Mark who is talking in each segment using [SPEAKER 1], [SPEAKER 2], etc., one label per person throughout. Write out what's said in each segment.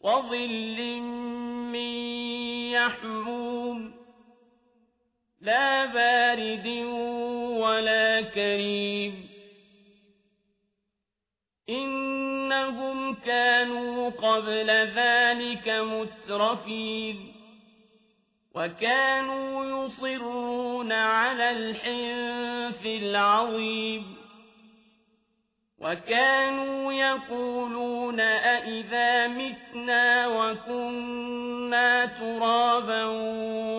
[SPEAKER 1] وظل من يحموم لا بارد ولا كريم إنهم كانوا قبل ذلك مترفين وكانوا يصرون على الحنف العظيم وكانوا يقولون أئذا متنا وكنا ترابا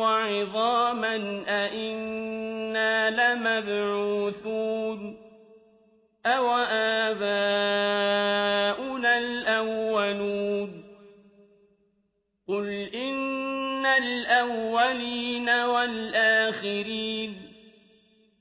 [SPEAKER 1] وعظاما أئنا لمبعوثون أو آباؤنا الأولون قل إن الأولين والآخرين